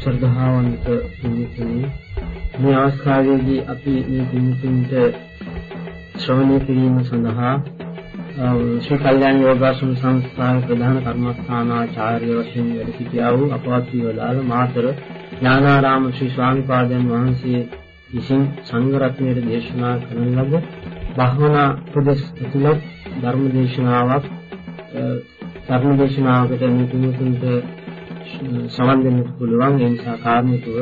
ශ්‍රද්ධාවන්ත පින්තුනි මේ අවස්ථාවේදී අපි මේ පින්තුන්ට ශ්‍රවණය කිරීම සඳහා ශ්‍රී කල්යාණ යෝගාසන සංස්ථාවේ ප්‍රධාන කර්මස්ථානාචාර්ය වශයෙන් වැඩ සිටියා වූ අපවත් වේලාල මාතර ඥානාරාම ශ්‍රී ස්වාමීපාදයන් වහන්සේ විසින් සංඝ රත්නයේ දේශනා කරන ලද භාවනා උපදේශ ඇතුළත් ධර්ම දේශනාවක් ධර්ම දේශනාවකට මේ පින්තුන්ට සමන් දෙන්න පුළුවන් ඒ නිසා කාර්මිකව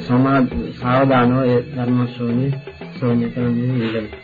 සමා සාවධානව ඒ ධර්ම ශ්‍රවණය ශ්‍රවණය කරන්න ඉල්ලමි.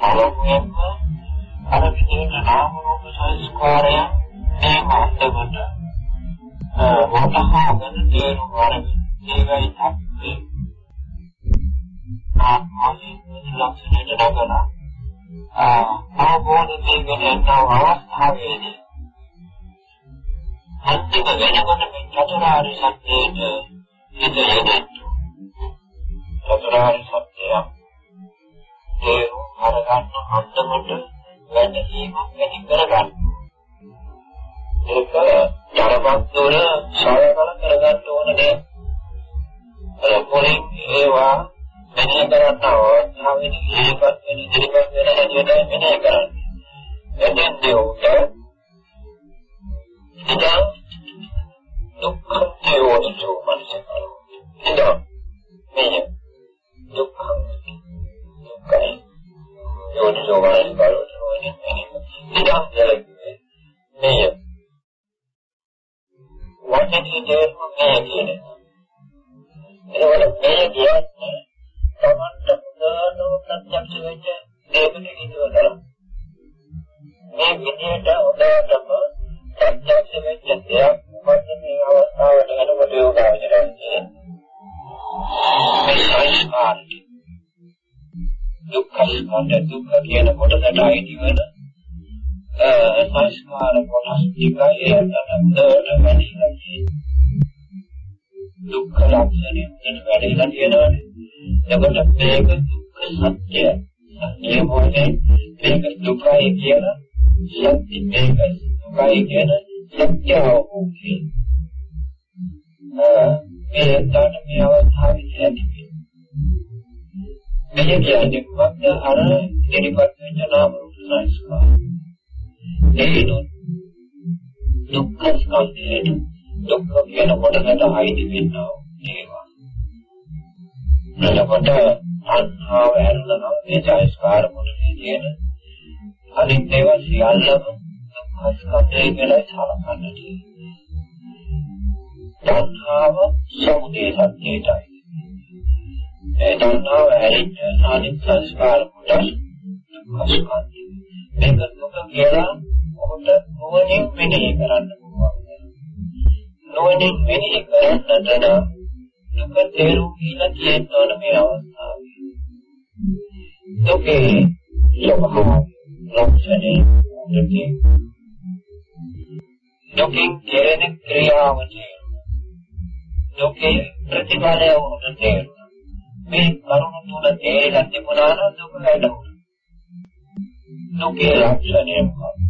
අවුවෙන් අර විදිහට නාම රූප සංස්කාරය මේ මන්දකට වතහාගෙන තේරුම් ගන්න ඒකයි තමයි ආත්මයේ ලක්ෂණයට නගන ආවෝද දෙකෙන් අවස්ථාවේදී අත්‍යව වෙනකොට මේ චතුරාර්ය සත්‍යයේ ඉදිරියට චතුරාර්ය සත්‍යය ඒ කරගන්න අන්දමට වැටීමක් ඇති කරගන්න. ඒක යරපත් වල සායකල කරගන්න ඕනේ. අර පොලින් ඒවා මෙන්න කරන්න ඕනේ. ඒකත් වෙන ඉතිරිපත් වෙන හැටියට මෙන්න කරන්න. එතෙන් දෙෝට ඉතින් දුක්ඛ දේවතු මනස කරෝ. ඉතින් මේ දුක්ඛ කරේ යෝනිසෝ වයස් බලෝ ඉතින් මේ වචනේ දේශනා මේ කියන්නේ ඒවල මේ කියන්නේ සමන්ත පුදානෝ ප්‍රත්‍යක්ෂ වෙච්ච දේවනි විදවල මේ විදියට උදාතම ප්‍රත්‍යක්ෂ වෙච්ච දෙයක් මොකද මේ අවස්ථාවට යනකොට යෝගාවචරන්නේ මේ සංස්කාරී දුක්ඛයි කොට දුක්ඛ කියන කොටසට අයිති වෙන සංස්කාර කොටස් ටිකයි අතනතර වෙනවා දුක්ඛ ලක්ෂණය වෙන වැඩිලා තියෙනවානේ. එතකොට මේක දුක්ඛ සත්‍ය. සත්‍ය මොකේ මේක දුකයි කියන සත්‍ය. මේක දුකයි කියන සත්‍ය අවබෝධය. මේ තන මේ අවස්ථාවේ ඇති මෙහි කියන්නේ මොකක්ද අර ඉදිරිපත් වෙන නාම රූප සංස්කාර. එහෙනම් දුක්ඛ ස්කන්ධයට දුක්ඛ කියන කොටසට ආයිති වෙනවා ඒවා. එතකොට අන්හාව ඇරලා මේ සංස්කාර මොනේ කියන අනිත් ඒවා සියල්ලම දුක්ඛ ස්කන්ධය කියලා සලකන්න තියෙනවා. තණ්හාව සමුදය සත්‍යයටයි තණ්හාව ඇලෙන්නේ ආදී සංස්කාර කොටස් පස්කන්ධය. මේක දුක කියලා ඔබට නොවනින් මෙනෙහි කරන්න පුළුවන්. නොවනින් මෙනෙහි කරන්නට නම් දුක තේරුම් ගන්න තියෙන්න ඕන මේ අවස්ථාවේ. දුකේ ලබන ලක්ෂණේ දුකේ දුකින් කෙරෙන ක්‍රියාවනේ දුකේ ප්‍රතිඵලය වුණ තේරුම් මේ කරුණ තුන තේරෙන්න තිබුණා නම් දුක වැටුණා. දුකේ ලක්ෂණය මොකක්ද?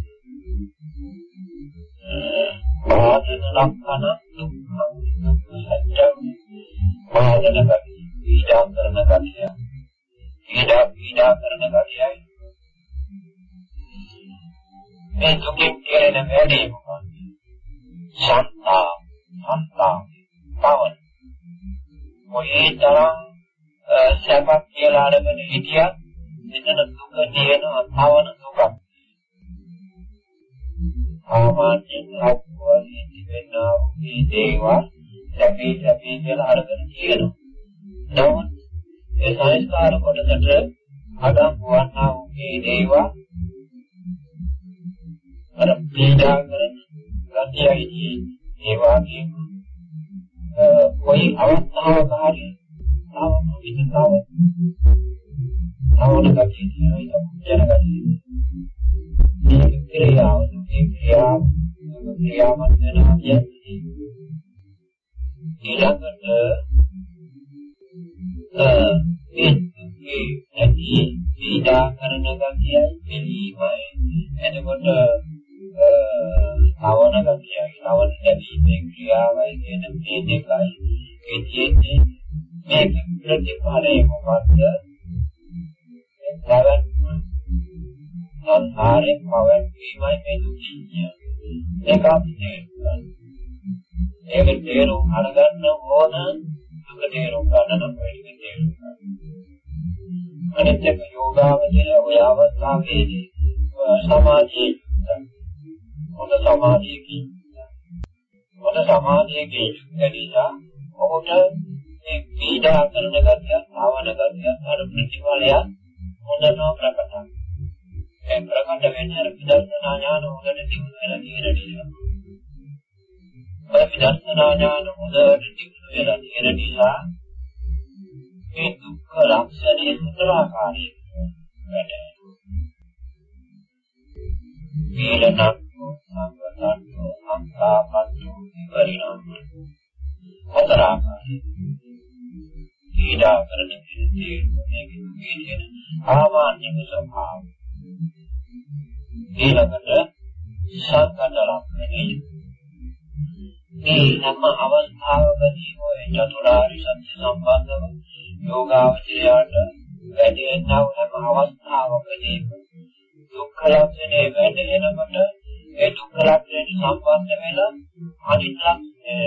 ආදන ලක්ෂණ දුක්ඛ සත්‍ය ආදන ගති පීඩා කරන ගතිය පීඩා පීඩා කරන ගතියයි මේ දුකෙන් කෙරෙන වැඩේ මොකක්ද? අරගෙන හිටියත් ක්‍රියාව මේ ක්‍රියාව ක්‍රියාවක් වෙනවා කියන්නේ ඊළඟට ඒ මේ ඇති පීඩා කරන ගතියයි පිළිමයි එතකොට තවන ගතියයි තවන දැකීමේ ක්‍රියාවයි කියන මේ දෙකයි ඒ කියන්නේ මේක ප්‍රතිඵලය මොකද්ද? අරගන්න ඕන දුක තේරුම් ගන්න නම් වැඩි තේරුම් ගන්න. අනිත් එක යෝගාවචරය ඔය අවස්ථාවේදී සමාධියේ හොඳ සමාධියකින් හොඳ සමාධියකින් යුක්ත නිසා ඔහුට මේ පීඩා කරන ගතිය, ආවන ගතිය, අර ප්‍රතිඵලයක් හොඳම ප්‍රකටයි. ඒ ප්‍රකට වෙන්නේ අර විදර්ශනා ඥාන හොඳට දිනු වෙලා තියෙන නිසා. අර විදර්ශනා ඥාන හොඳට දිනු වෙලා තියෙන නිසා මේ දුක්ඛ ලක්ෂණය සතරාකාරී වැඩේ. පීඩනක් සංගතන්නෝ සංකාපන්නෝ විපරිණාමය හතර ආකාරයි පීඩා කරන කෙනෙක් මේක කියන සාමාන්‍යම ස්වභාවය. ඊළඟට සංකත ලක්ෂණය. මේ හැම අවස්ථාවකදී ඔය චතුරාර්ය සත්‍ය සම්බන්ධව යෝගාවචරයට වැඩෙනා හැම අවස්ථාවකදී දුක්ඛ ලක්ෂණය වැඩෙනකොට ඒ දුක්ඛ ලක්ෂණයට සම්බන්ධ වෙලා අනිත් ලක්ෂණය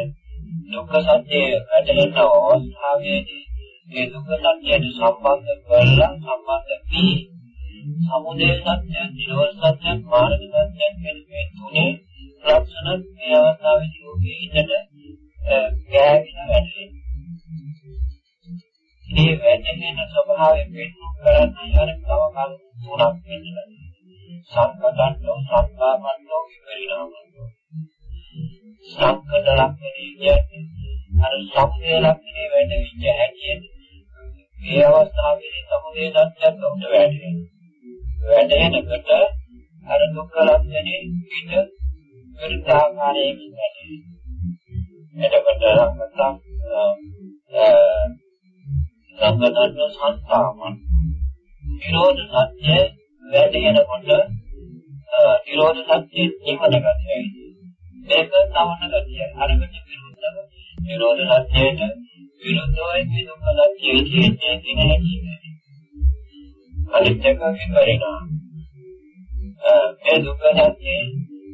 දුක්ඛ සත්‍ය වැඩෙන අවස්ථාවේදී ඒ දුක්ඛ සත්‍යයට සම්බන්ධ කරලා සම්බන්ධ වී සමුදය සත්‍ය, නිරෝධ සත්‍ය, මාර්ග සත්‍ය කියන මේ තුනේ ලක්ෂණ මේ අවස්ථාවේදී ඔබේ හිතට විරෝධ සත්‍යයට විරුද්ධවයි මේ දුක්ඛ සත්‍යයේ තියෙන්නේ කියන්නේ කියන්නේ. අනිත් එක විපරිණාම. මේ දුක්ඛ සත්‍යයේ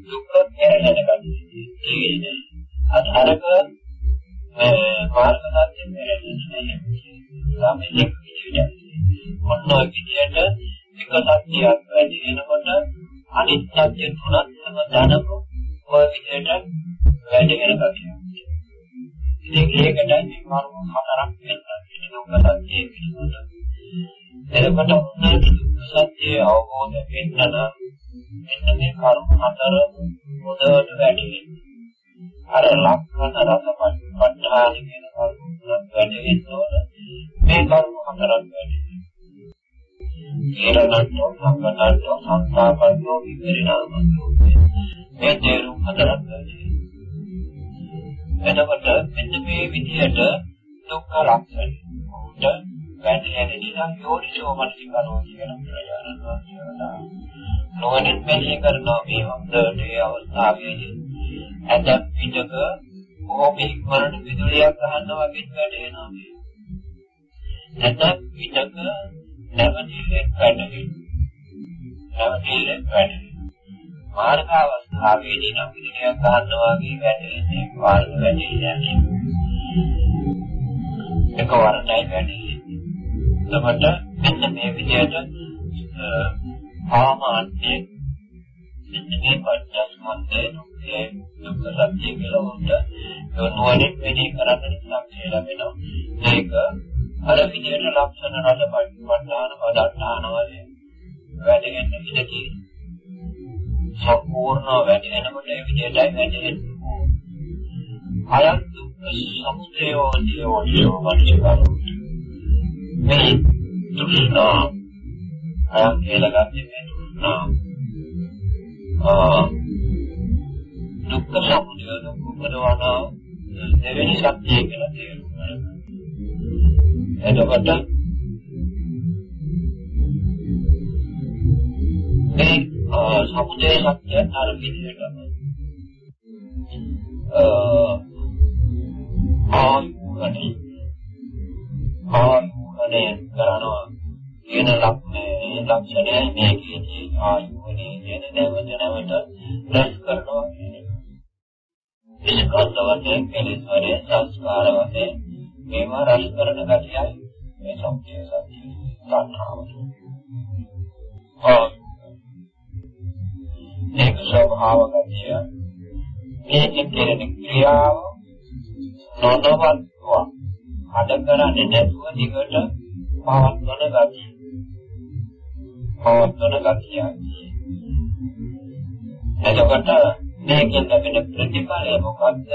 දුක්ඛ කෙරෙන කතිය. කියන්නේ අතරක මාර්ග සත්‍ය මෙරෙන්නේ සාමිලික විදියට. මොන විදියට එක සත්‍යයක් වැඩි වෙනකොට අනිත් සත්‍ය තුනක් තම ධනක ඔය විදියට වැඩි වෙන කතිය. ඉතින් ඒකට මේ කර්ම හතරක් වෙනවා. ඒක දුක්ඛ සත්‍යයේ පිළිබඳ. එතකොට උන්ගේ දුක්ඛ සත්‍ය අවබෝධ වෙන්න නම් මෙන්න මේ කර්ම හතර මොදවට වැඩි වෙනවා. අර ලක්ෂණ රස පට්ඨාන කියන කර්ම තුනක් වැඩි වෙනවද මේ කර්ම හතරක් වැඩි වෙනවා. ඊළඟට සංගතන්තෝ සංස්ථාපන්නෝ විපරිණාමයෝ මේ තේරුම් හතරක් වැඩි එතකොට මෙන්න මේ විදිහට දුක්ඛ ලක්ෂණ උට වැටෙන නිසා යෝනිසෝ මනසිකරෝ කියන ප්‍රයෝජන වහන්සේලා නොවනින් මෙහි කරනවා මේ හොඳට ඒ අවස්ථාවේදී. ඇතත් පිටක ඕම ඉක්මනට විදුලියක් ගන්නවා වගේ වැටෙනවා මේ. ඇතත් පිටක නැවතිලෙන් වැටෙනවා නැවතිලෙන් වැටෙනවා මාර්ග අවස්ථාවේදී නම් විදුලියක් ගන්නවා වගේ වැටෙන්නේ මාර්ග වැටෙන්නේ එකවරටයි වැටෙන්නේ එතකොට මෙන්න මේ විදිහට සාමාන්‍ය මෙන්න මේ පඤ්චස්කන්ධය දුක්ඛේ දුක්ඛ සත්‍ය කියලා උන්ට නොවනින් මෙහි කරන්න ලක්ෂය ලැබෙනවා. ඒක අර විදිහට ලක්ෂණ රස පරිවර්තන පදත්තාන වශයෙන් වැඩගෙන ඉඳී සම්පූර්ණ වැඩෙනකොට ඒ විදිහටයි වැඩෙන්නේ. අයත් දුක්ඛ සමුදයෝ දියෝ වනිකරෝ මේ තෘෂ්ණා අයම් කියලා ගත්තේ මේ තෘෂ්ණා ආ දුක්ඛ සමුදය දුක්ඛ උපදවන දෙවෙනි සත්‍යය කියලා තේරුම් ගන්න. එතකොට මේ සමුදය සත්‍ය අර විදිහටම ආයුහනේ ආයුහනේ කරනවා කියන ලක්ෂණය ලක්ෂණය මේකේදී ආයුහනේ කියන නැවත නැවත රැස් කරනවා කියන්නේ. විස්කන්ධ වශයෙන් කෙලෙස් වලින් සංස්කාර වශයෙන් මේවා රැස් කරන ගතියයි මේ සම්පේ සත්‍ය ගන්නවා. ආ ඒක ස්වභාව ගතිය මේකේ කෙරෙන ක්‍රියාව නොනවත්වා අඩ කරන්නේ නැතුව දිගට පවත්වන ගතිය. පවත්වන ගතියයි. එතකොට මේකෙන් ලැබෙන ප්‍රතිඵලය මොකද්ද?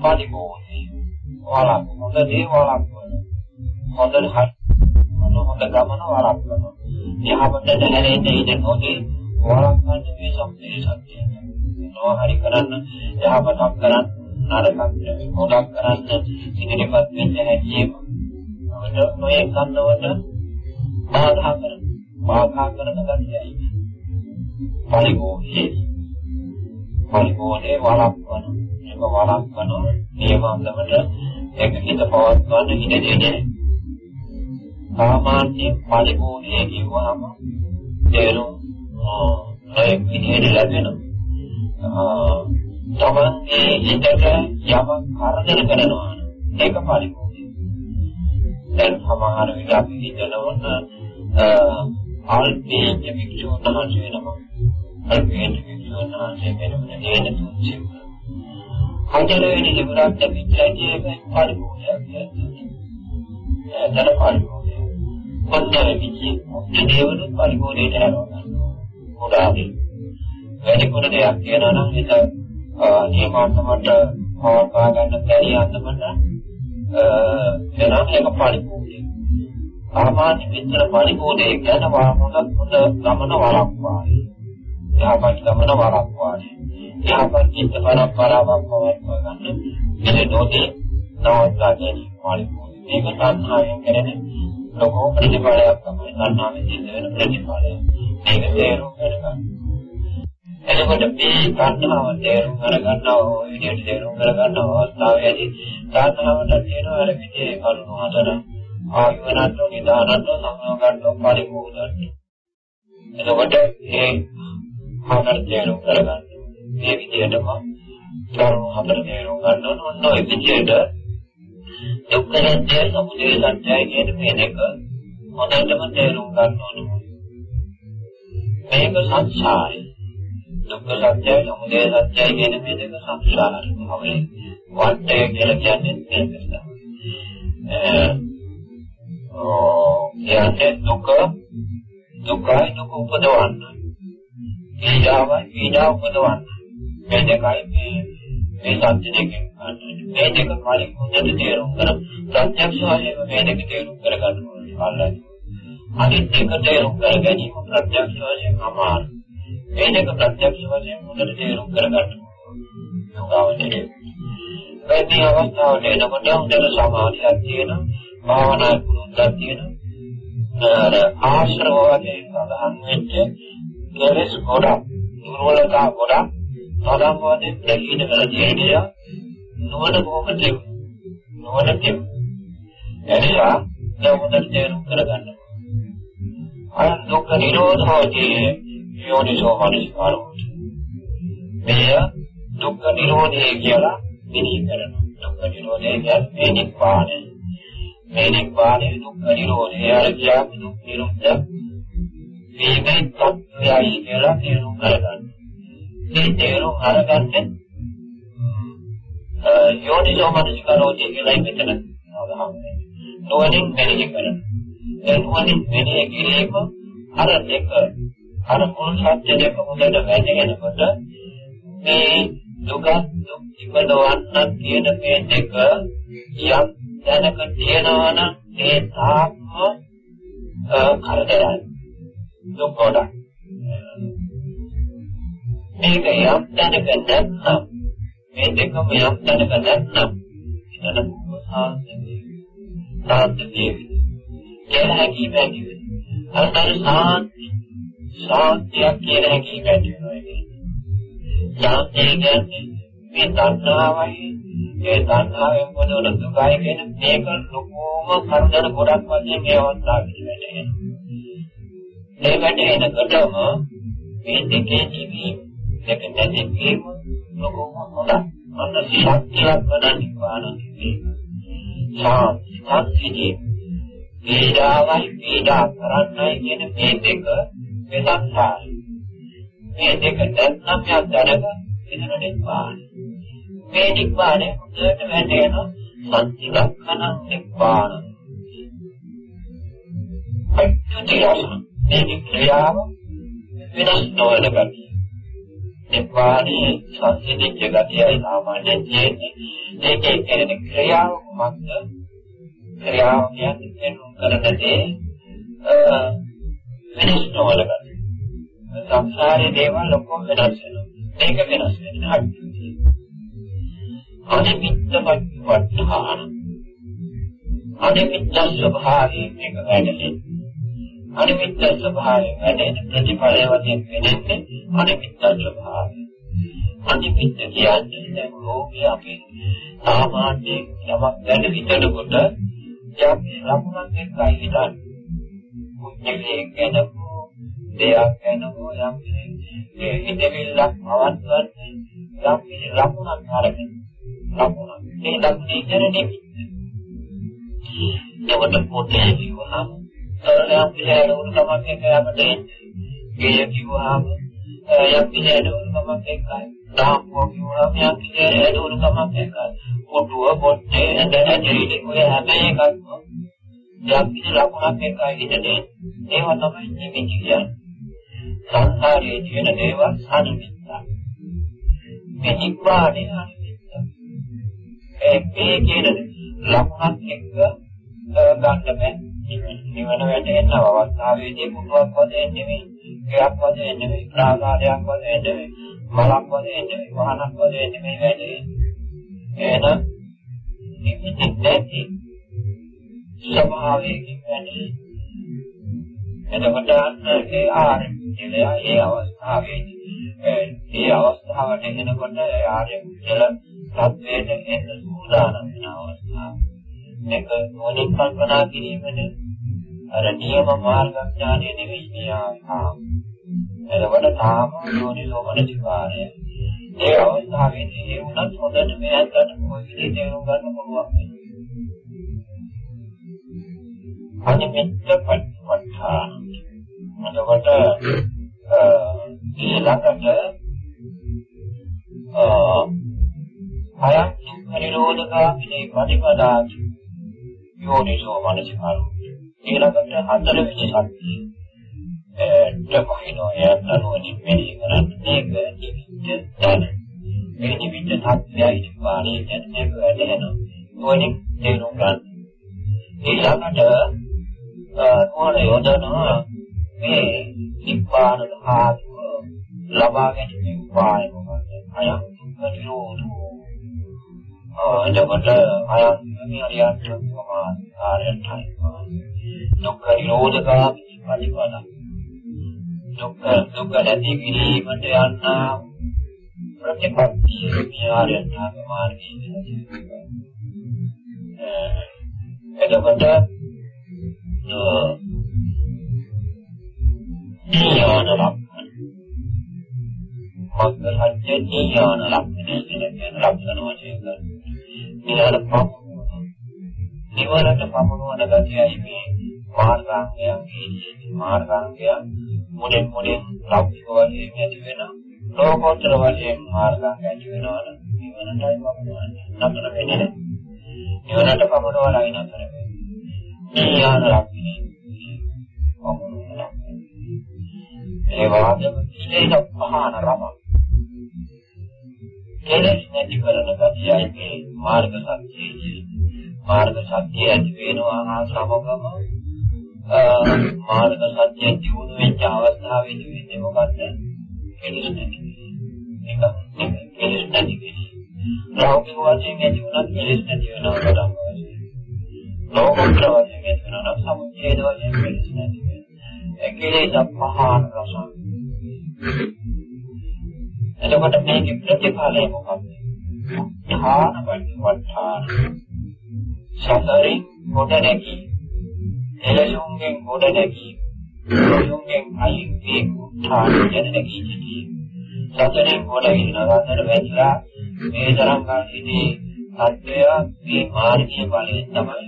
පරිපෝෂය. වලක් හොඳ දේ වලක් වන. හොඳ හරි හොඳ ගමන වලක් කරනවා. යහපතට හැරෙන්නේ ඉඳන් හොදේ වලක් ගන්න මේ සම්පේ සත්‍යය. නොහරි කරන්න. යහපතක් කරන්න. නරකක් නෙවෙයි. හොදක් කරන්න? ඉදිරිපත් වෙන්න හැකියම අපිට නොයේ කන්නවට බාධා කරන බාධා කරන ගතියයි. පරිගෝහේ පරිගෝහේ වළක්වන ඒක වළක්වන නියමවලට ඒක හිත පවත්වන්න ඉඩ දෙන්නේ සාමාන්‍ය පරිගෝහේ කියවහම තේරුම් නොයෙක් විදිහට ලැබෙනවා තමන්ගේ හිතට යමක් කරදර කරනවා ඒක පරිපූර්ණයි. දැන් සමහර විට අපි හිතනවොත් අල්පේ වික්ෂෝණ තමයි වෙනවා. අල්පේ වික්ෂෝණ තමයි වෙනවා නේද තුන්සිය. හතර වෙනි ඉවරක් දෙවිච්චයේ පරිපූර්ණයක් කියන්නේ. ඒතර පරිපූර්ණයි. පොත්තර විචි දේවලු පරිපූර්ණයට යනවා. උදාහරණ වැඩිපුර දෙයක් කියනවා නම් ඒක ඒ මාතමට පවත්වා ගන්න බැරි අන්දමට එනම් ඒක පරිපූර්ණයි. සාමාන්‍ය විතර පරිපූර්ණයි කියන වාමොනත් හොඳ ගමන වරක්වායි. යහපත් ගමන වරක්වායි. යහපත් චිත්ත පරම්පරාවක් පවත්වා ගන්න මෙලෙ නොදී නවත්වා ගැනීම පරිපූර්ණයි. මේක සංහායෙන් කරන්නේ ලෝකෝ ප්‍රතිපලයක් තමයි ගන්නාවේ සිද්ධ වෙන ප්‍රතිපලය. මේක තේරුම් ගන්න. එතකොට මේ තණ්හාව තේරුම් අරගන්නවා ඔය විදිහට තේරුම් කරගන්න අවස්ථාවේදී තණ්හාවට තියෙන අර විදිහේ කරුණු හතර ආයුවනන්තෝ නිදානන්තෝ සමෝගන්තෝ පරිපූර්ණයි. එතකොට මේ හතර තේරුම් කරගන්න. මේ විදිහටම කරුණු හතර තේරුම් ගන්න ඕන ඔය විදිහට දුක්ඛ සත්‍ය සමුදය සත්‍යයි කියන මේ දෙක හොඳටම තේරුම් ගන්න ඕන. මේක සංසාරය දුක්ඛ සත්‍යයි සමුදය සත්‍යයි කියන මේ දෙක සංසාරේ මොහොතේ වටය කියලා කියන්නේ මේක තමයි. ඒ දුක දුකයි දුක උපදවන්න. පීඩාවයි පීඩාව උපදවන්න. මේ දෙකයි මේ මේ සත්‍ය දෙකෙන් මේ දෙක කලින් හොඳට තේරුම් ගන්න. ප්‍රත්‍යක්ෂ වශයෙන් මේ දෙක තේරුම් කරගන්න ඕනේ. අනිත් එක තේරුම් කර ගැනීම ප්‍රත්‍යක්ෂ වශයෙන් අමාරුයි. මේ දෙක ප්‍රත්‍යක්ෂ වශයෙන් හොඳට තේරුම් කරගන්න ඕනේ. මේ අවස්ථාවට එනකොට හොඳට සමාධියක් තියෙන භාවනා කුරුද්දක් තියෙනවා. අර ආශ්‍රව වගේ සඳහන් වෙච්ච කෙලස් ගොඩක්, දුර්වලතා ගොඩක්, සදාම් වශයෙන් දෙකින කර තියෙනිය නොවන බොහොම තිබු. නොවන තිබු. එනිසා දැන් හොඳට තේරුම් කරගන්න. අය දුක්ඛ නිරෝධෝදී යෝනිසෝ මනසිකාරෝ. මෙය දුක්ඛ නිරෝධය කියලා මෙනෙහි කරනවා. දුක්ඛ නිරෝධය කියන්නේ නිබ්බානයි. මේ නිබ්බානය දුක්ඛ නිරෝධය අර කියන්නේ දුක් නිරුද්ධ වීමේ තත්ත්වයයි කියලා තේරුම් ගන්න. මේ තේරුම් අරගන්න යෝනිසෝ මනසිකාරෝදී කියලා මෙතන අවධානය. නොවනින් මෙනෙහි කරනවා. ඒ නොවනින් මෙනෙහි කිරීම අර දෙක අර මුල් සත්‍ය දෙක හොඳට වැටහෙනකොට මේ දුක දුක් ඉපදවන්න තියෙන මේ දෙක යම් දැනක තියෙනවා නම් ඒ තාක්ම කරදරයි. දුක් කොට මේක යම් දැනක නැත්නම් මේ දෙකම යම් දැනක නැත්නම් එතන සාන්තිය සාන්තිය කියලා හැකීම ඇති වෙනවා අර සාන්ති සාන්තිය කියලා හැකීම ඇති වෙනවා ඥානය කියන්නේ මේ තණ්හාවයි ඒ තණ්හාවෙන් මොනවද දුකයි කියන මේක ලොකෝම කරදර ගොඩක් වශයෙන් මේ අවස්ථාවේදී වැටෙනවා. ඒ වැටෙනකොටම මේ දෙකේ ජීවීම දෙක නැතිවීම ලොකෝම හොඳයි. අන්න ශක්තියක් වඩන්නේ පානන්නේ. ශාන්ති ශක්තිය පීඩාවයි පීඩා කරන්නයි කියන මේ දෙක වෙනස්යි. මේ දෙක නැත්නම් යක් දැනග එතන නිපාන. මේ නිපානේ හොඳට වැටෙන සත්‍ය ලක්ෂණ නිපාන. අත්‍යතියස මේ ක්‍රියාව වෙනස් නොවන ගතිය. නිපානේ සංසිද්ධිච්ච ගතියයි සාමාන්‍යයෙන් තියෙන්නේ. ඒකේ කියන්නේ ක්‍රියාව මොකක්ද? ක්‍රියාව කියන්නේ කරන දේ වෙනස් නොවන ගතිය. සංසාරයේ දේවල් ඔක්කොම වෙනස් වෙනවා. මේක වෙනස් වෙනවා. අනිමිත්ත වට්ටහාන. අනිමිත්ත ස්වභාවයෙන් මේක වැඩෙන්නේ. අනිමිත්ත ස්වභාවයෙන් වැඩෙන ප්‍රතිඵලය වශයෙන් වෙන්නේ අනිමිත්ත ස්වභාවය. අනිමිත්ත කියන්නේ දැන් ලෝකයේ අපි සාමාන්‍යයෙන් යමක් ගැන හිතනකොට යම් ලකුණක් එක්කයි හිතන්නේ. මුත්‍යෙක ගැන දෙයක් ගැන හෝ යම් ඒ හිතවිල්ලක් පවත්වන්නේ යම් කිසි ලකුණක් අරගෙන. ලකුණක්. ඒ ලකුණේ ඉගෙන නෙමෙයි. ඒකට පොතේ කිව්වහම යම් කිසි අනුර තමක් එක අපිට ගේ කිව්වහම යම් කිසි අනුර තමක් එකයි තාම්පෝ කිව්වහම යම් කිසි අනුර තමක් එකයි පොටුව පොට්ටේ ඇඳ ඇඳිලි ඔය හැම එකක්ම යම් කිසි ලකුණක් එකයි හිතේ ඒවා තමයි නිමිති කියන්නේ සංසාරයේ තියෙන දේවල් අනිමිත්තයි. මේ නිබ්බාණය අනිමිත්තයි. ඒ මේ කියන ලක්ෂණ එක්ක ගන්න බෑ. නිවන වැටෙන අවස්ථාවේදී මුතුවක් වශයෙන් නෙමෙයි, ක්‍රියාවක් වශයෙන් නෙමෙයි, ප්‍රාසාදයක් වශයෙන් නෙමෙයි, මලක් වශයෙන් නෙමෙයි, වහනක් වශයෙන් නෙමෙයි වැටෙන්නේ. එහෙනම් නිමිති නැති ස්වභාවයකින් වැඩි. එතකොට ඒ ආරම්භ කියලා ඒ අවස්ථාවේදී ඒ අවස්ථාවට එනකොට ආර්ය කුසල සත්වයට එන්න සූදානම් වෙන අවස්ථාව. මේක මොනින් කල්පනා කිරීමනේ අර නියම මාර්ග ඥානය නෙවෙයි මෙයා. එතකොට තාම යෝනිසෝ මනසිකාරය. ඒ අවස්ථාවේදී ඒ වුණත් හොඳට මේ අතට කොයි විදිහට තේරුම් ගන්න පුළුවන් වෙන්නේ. අනිමිත්ත පටිපට්ඨාන එතකොට ඊළඟට අයං පරිරෝධකාමිනේ පටිපදාති යෝනිසෝ මනසිකාරෝ ඊළඟට හතරවෙනි සත්‍යය එතකොිනෝ යතනෝනි මෙහි කරන්නේ මේක නිවිච්ච තැන මේ නිවිච්ච සත්‍යයයි නිපාණය කියන්නේ වැඩෙනවා ඕනින් තේරුම් ගන්න ඊළඟට නෝන යොදනවා මේ නිබ්බාන ධාතුව ලබා ගැනීම උපාය මොකක්ද? අයං නිරෝධෝ. එතකොට අයං මේ අරියත් සමාධාරයට අග්‍රගාමී පරිපල දුක්ඛ දුක්ඛ නැති කිරීමට යන්නා ප්‍රතිපත්තිය විහාරයන්හා මාර්ගයේ එතකොට ඥාන ලක්ෂණ. මග්ග සත්‍ය ඥාන ලක්ෂණ කියන ලක්ෂණ වශයෙන් නිවන පමුණුවන නිවනට පමුණුවන ගතියයි මේ මාර්ගාංගයන්ගේ මාර්ගාංගයන් මුලින් මුලින් ලෞකික වශයෙන් ඇති වෙන ලෝකෝත්තර වශයෙන් මාර්ගාංග ඇති වෙනවන නිවනටයි පමුණුවන්නේ. නතර වෙන්නේ නිවනට පමුණුවලා නතර වෙන්නේ. ඥාන ලක්ෂණ පමුණුවන ඒ වාදම ඉලේක පහන රම. කෙලෙස් නැති කරන ගතියයි මේ මාර්ග සත්‍යයේ මාර්ග සත්‍ය ඇති වෙනවා සමගම මාර්ග සත්‍ය දියුණු වෙච්ච අවස්ථාවේදී වෙන්නේ මොකද්ද? කෙලෙස් නැති එක කෙලෙස් නැති ලෞකික වශයෙන් ඇති වුණත් කෙලෙස් නැති වෙනවා පටන් ගන්නවා ලෝකෝත්තර වශයෙන් ඇති වෙනවා සමුච්ඡේද වශයෙන් කෙලෙස් නැති වෙනවා. ඒ කෙලෙස් පහන රස එතකොට මේකේ ප්‍රතිඵලය මොකක්ද? ධාන වට්ඨාන සතරේ කොට නැගී එළයුන්ගෙන් කොට නැගී එළයුන්ගෙන් අයින් වේ උත්ථාන යන නැගී සිටී. සතරේ කොට ඉන්නවතර වෙච්චා මේ තරම් කාලෙදී සත්‍යය මේ මාර්ගයේ බලයෙන් තමයි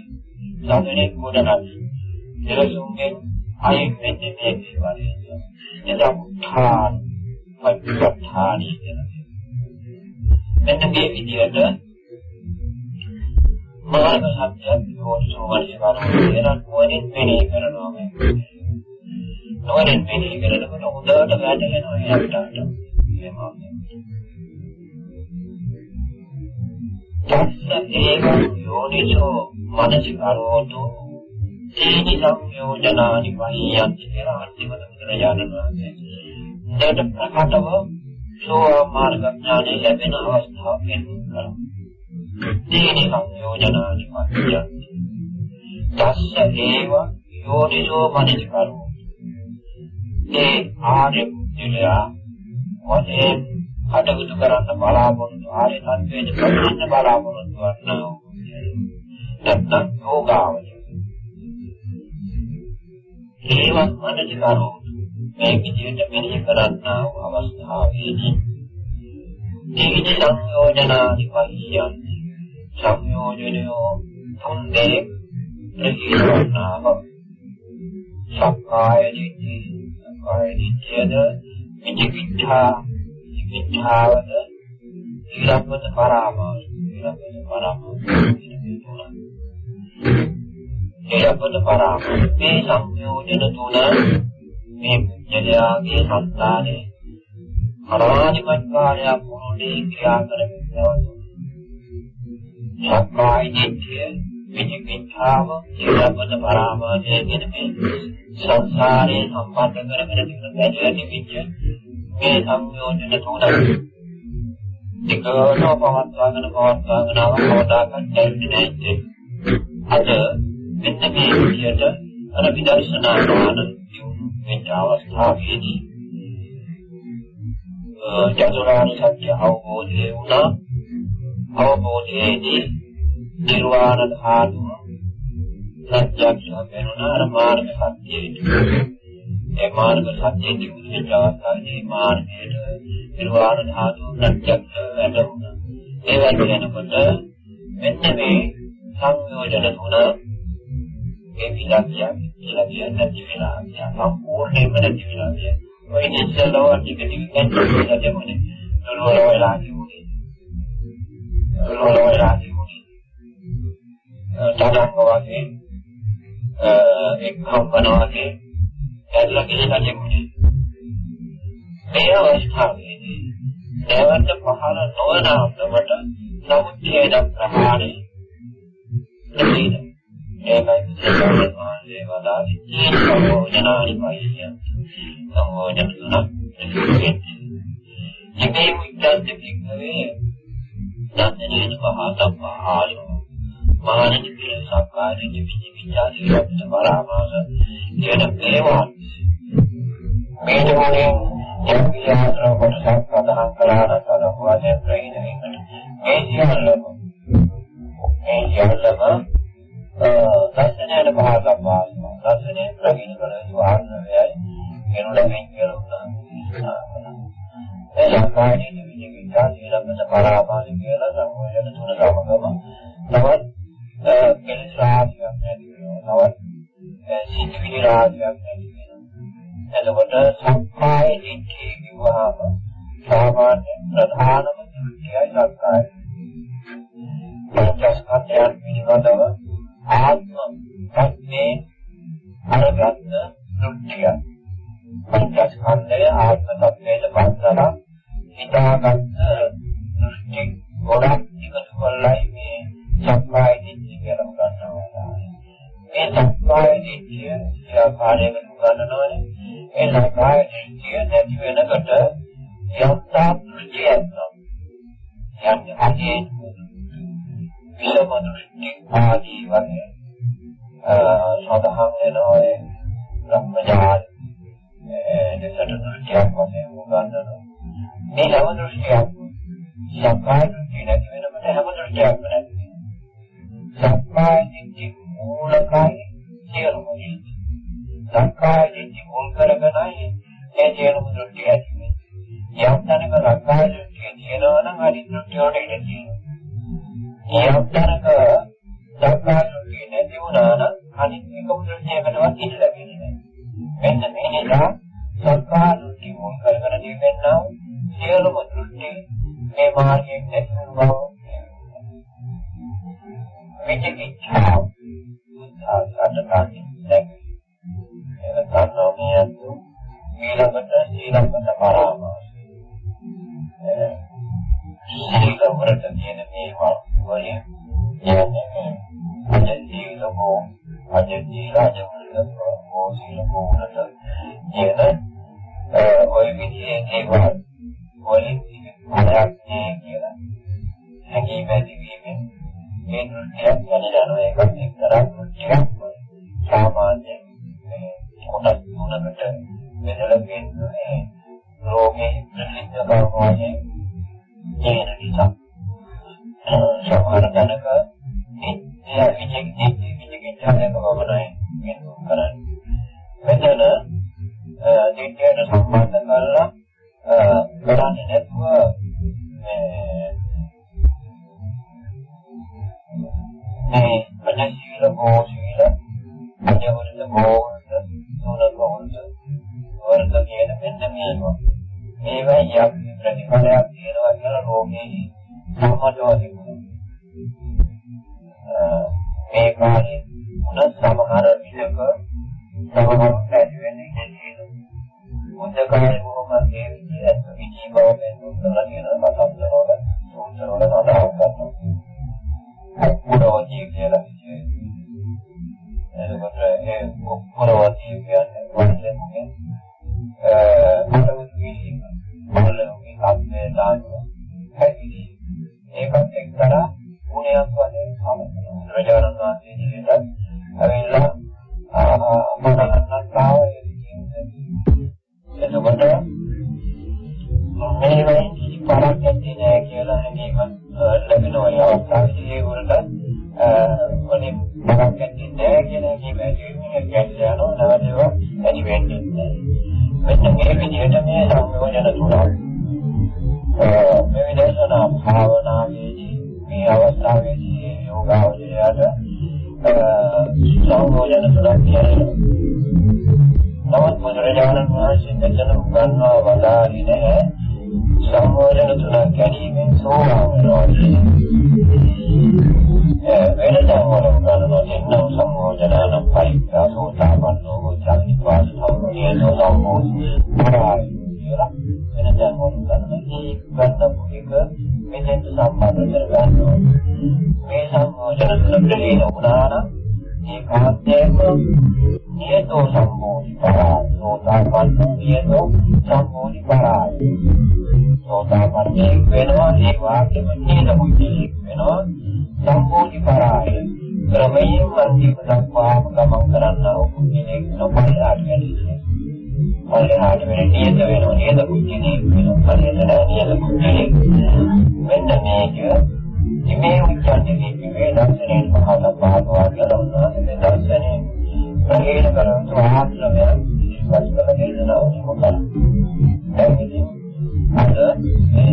සතරේ කොට නැගී. එළයුන්ගෙන් අයින් වෙන්නේ මේ බලයෙන් එදා උත්ථාන පටිච්චසමුප්පාණී කියලා. මෙන්න මේ විදිහට මාර්ග සත්‍ය යෝනිසෝ වලිකාරෝ කියන නුවණින් මෙනෙහි කරනවා මේ. නුවණින් මෙනෙහි කරනකොට හොඳට වැටහෙනවා එයාට. තස්ස ඒව යෝනිසෝ මනසිකාරෝතු තේනි සංයෝජනානි වහියන්ති කියලා අන්තිමට බුදුරජාණන් වහන්සේ ඒකට ප්‍රකටව සෝවාන් මාර්ග ඥානය ලැබෙන අවස්ථාව වෙනවා. දීනි සංයෝජනානි මත්‍යන්ති. තස්ස ඒව යෝනිසෝ මනිකරෝ. ඒ ආර්ය පුද්ගලයා වශයෙන් කටයුතු කරන්න බලාපොරොත්තු ආර්ය සත්‍යයේ ප්‍රතින්න බලාපොරොත්තු වන්නා. නැත්නම් යෝගාවචර. ඒවත් මනිකරෝ මේ විදිහට මෙහෙය කරන්නා වූ අවස්ථාවේදී දීජ සංයෝජනාදි පරියන්ති සංයෝජනයෝ තුන්දේ ප්‍රතිසන්නාව සක්කාය දිට්ඨි සක්කාය දිට්ඨියද විචිකිච්ඡා විචිකිච්ඡාවද ඊළඟට පරාමාස ඊළඟට පරාමාස ඊළඟට පරාමාස මේ සංයෝජන තුන මේ පුජ්‍යලයාගේ సంతානේ අරාධිපත්කාරය පුරුණේ ක්‍රියා කරමින් යවනවා. සක්කාය දිට්ඨිය විචිකිච්ඡාව සීලබ්බත පරාමාසය කියන මේ සංසාරේ සම්බන්ධ කරගෙන තිබෙන බැඳලා තිබිච්ච මේ සංයෝජන තුනයි. එකවරම පවත්වාගෙන පවත්වාගෙන අවබෝධාගන්න දෙන්නේ අද මෙන්න මේ විදියට අර විදර්ශනා ඥාන වෙච්ච අවස්ථාවේදී චතුරාර්ය සත්‍ය අවබෝධය වුණා අවබෝධයේදී නිර්වාණ ධාතුව ප්‍රත්‍යක්ෂ වෙනවා අර මාර්ග සත්‍යයට ඒ මාර්ග සත්‍යයේ තිබුණේ අවස්ථාවේ මාර්ගයට නිර්වාණ ධාතුව ප්‍රත්‍යක්ෂ වෙනවා ඒ වගේනකොට මෙන්න මේ සංයෝජන තුන ඒ විලක්ෂය කියලා කියන්නේ නැති වෙලා සම්පූර්ණයෙන්ම නැති වෙලා කියන්නේ. ඔය ඉස්සෙල්ලා ටික ටික ගැටලුවා දෙමුනේ. නෝර වෙලා කිව්වේ. නෝර වෙලා කිව්වේ. තරංග වගේ එක් කම්පන වගේ ඇදලා කියලා දෙමුනේ. මේ අවස්ථාවේදී නැවත පහළ නොවන අපකට සමුච්ඡේද ප්‍රහාණය ප්‍රතිද ඒකයි සම්මානයේ වදාළේ සංයෝජනානි පයිය සංයෝජන තුනක් ඉමේ විද්‍යාන්ත කිව්වේ දන්නේන පහතම ආලෝ මානසික සක්කාය විචිකිච්ඡා සියල්ලට පරාමාස කියන මේවා මේ තුනෙන් යම්කියාත්‍ර කොටසක් ප්‍රදාන කළා නම් වශයෙන් ප්‍රේණ වෙනවා මේ සියල්ලම මේ සියල්ලම දර්ශනයට භාගයක් වාසනා. දර්ශනය ප්‍රවීණ කළ යුතු ආර්ණවයයි කෙනුලෙන් කියලා ඒ සක්කාය විචිකිච්ඡා සියල්ලට පරාමාස කියලා සම්මෝහන තුන සමගම තවත් කෙලෙස් රාජ්‍යයක් නැති වෙනවා. තවත් සිතිවිලි රාජ්‍යයක් නැති වෙනවා. එතකොට සක්කාය දිට්ඨිය කිව්වහම සාමාන්‍ය ප්‍රධානම දෘෂ්ටියයි සක්කාය. පංචස්කන්ධයන් පිළිබඳව ආත්ම ප්‍රඥේ අරගත් දෘෂ්ටිය. පංචස්කන්ධය ආත්ම තත්ත්වයට පස්සලා හිතාගත් දෘෂ්ටි ගොඩක් එකතු කරලා මේ සක්කාය දිට්ඨිය කියලා ගන්නවා. ඒ සක්කාය දිට්ඨිය ආකාරයකට ගන්නනවනේ. ඒ සක්කාය දිට්ඨිය නැති වෙනකොට යම්තා දෘෂ්ටියක් යම් අදී විලම දෘෂ්ටි ආදී වගේ සදහම් වෙනවා ඒ බ්‍රහ්මජාල දෙසට දෘෂ්ටියක් වශයෙන් ගන්නවා. මේ හැම දෘෂ්ටියක් සක්කාය දෘෂ්ටිය නැති ඔය විදිහේ ඒවා වලින් හරයක් නේ කියලා හැඟීම ඇති වීමෙන් මේ දෘෂ්ටියක් දැනගන්න එකක් සම්මෝධන තුනක් ගැනීමෙන් සෝවාන් වෙනවා වෙනදා වල කරනවා එන්නම් සම්මෝධනනම් පරික්ඛා සෝතාපන්නෝ වචනිපාස සම්මෝධනෝ සම්මෝධනයි කියලා වෙනදා වල කරනවා ඒ ගන්න පුරික මෙතෙන්ට සම්බන්ධ කරගන්නවා මේ සම්මෝධන තුන පිළිගෙන උනාන ඒ කාර්යයම නියතෝ සම්මෝධි පරාය සෝතාපන්නෝ නියතෝ සම්මෝධි පරාය සෝතාපන්නයෙක් වෙනවා ඒ වාක්‍යෙම නේද මුචියෙක් වෙනවා සම්පූර්ණ පරාය ක්‍රමයෙන් අන්තිම දක්වාම ගමන් කරන්න ඕක කෙනෙක් නොපරිහාට වැඩි පරිහාට වෙන නේද වෙනවා නේද මුචියෙක් වෙනවා පරිහාට නේද මුචියෙක් මෙන්න මේක මේ උච්චාරණයේ කිව්වේ දර්ශනයේ මහා භාගවා කියලා උන්වහන්සේ දර්ශනයේ ප්‍රහේණ කරන ආත්මය ඉස්පස් කළ දේශනාව මොකක්ද දැන් ඉතින් අද මේ